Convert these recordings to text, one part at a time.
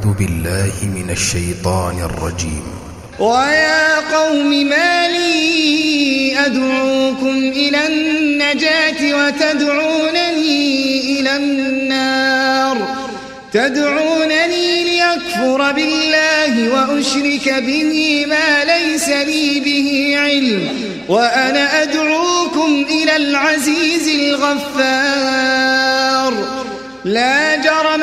أعوذ بالله من الشيطان الرجيم. ويا قوم ما لي أدعوكم إلى النجاة وتدعونني إلى النار. تدعونني ليكفر بالله وأشرك به ما ليس لي به علم. وأنا أدعوكم إلى العزيز الغفار. لا جرم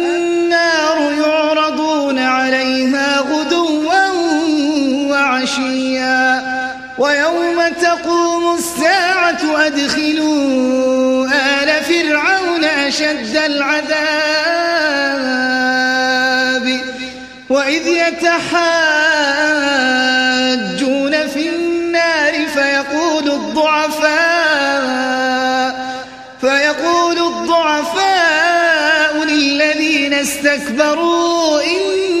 الساعة أدخلوا آل فرعون أشد العذاب وإذ يتحاجون في النار فيقول الضعفاء فيقول الضعفاء للذين استكبروا إنا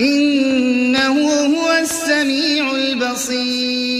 إنه هو السميع البصير.